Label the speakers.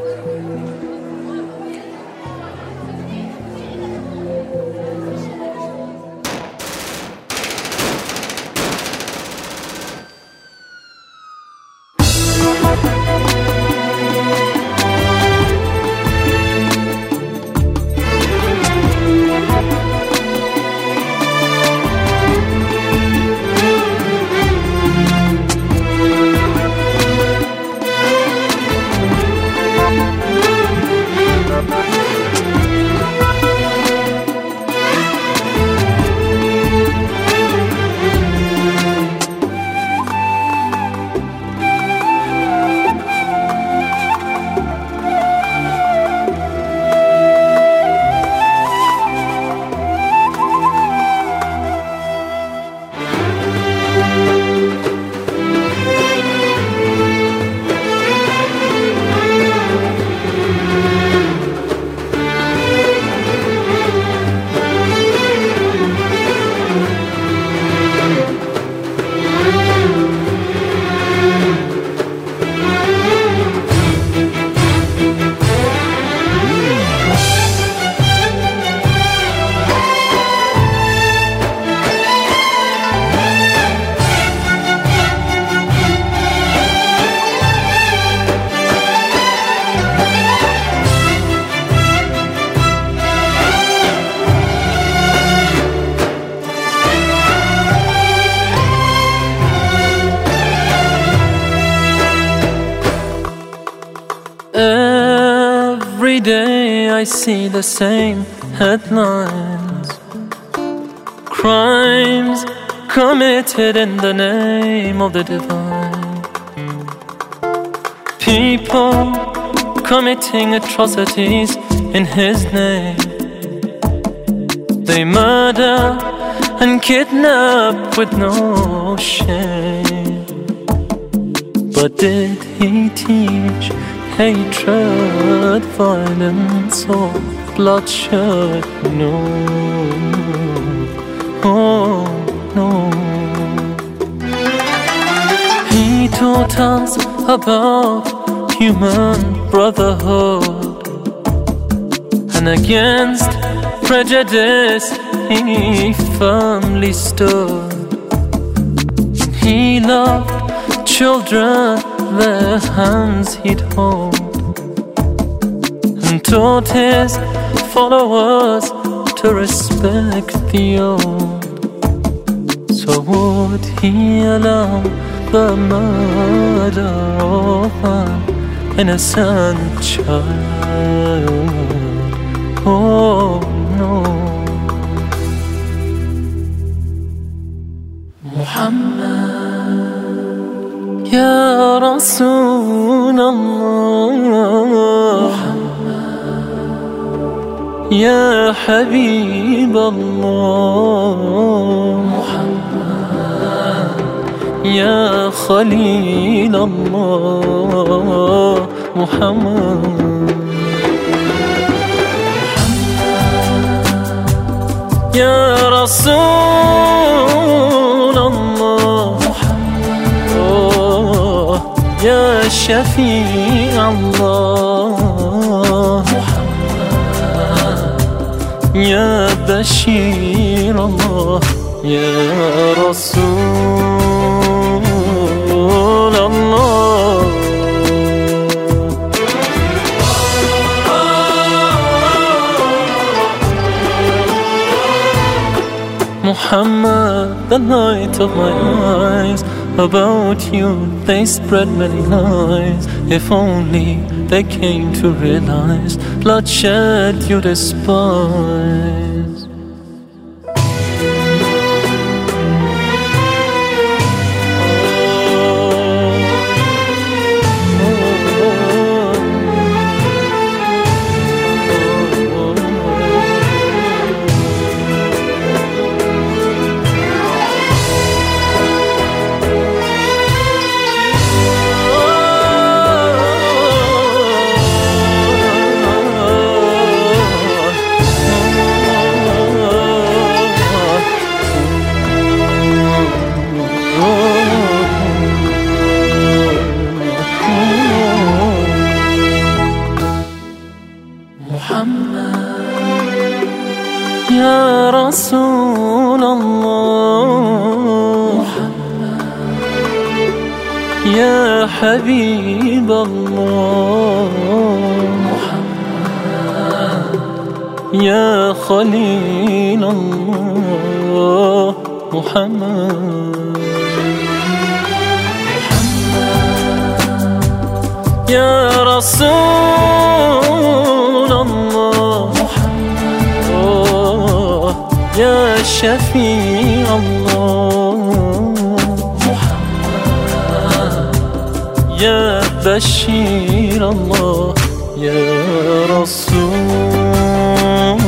Speaker 1: めっちゃうまい。I see the same headlines. Crimes committed in the name of the divine. People committing atrocities in His name. They murder and kidnap with no shame. But did He teach? Hatred, violence, or bloodshed. No, oh no. He taught us about human brotherhood and against prejudice he firmly stood. He loved children their hands he'd hold and taught his followers to respect the old. So would he allow the murder of an innocent child? Oh no. يا حبيب الله. يا خليل الله محمد. يا رسول الله. يا شفيع الله. يا بشير الله يا رسول الله Muhammad, the light of my eyes about you they spread many lies. If only they came to realize bloodshed you despise. محمد. يا رسول الله. محمد. يا حبيب الله. محمد يا خليل الله. محمد. يا رسول شفيع الله. يا بشير الله يا رسول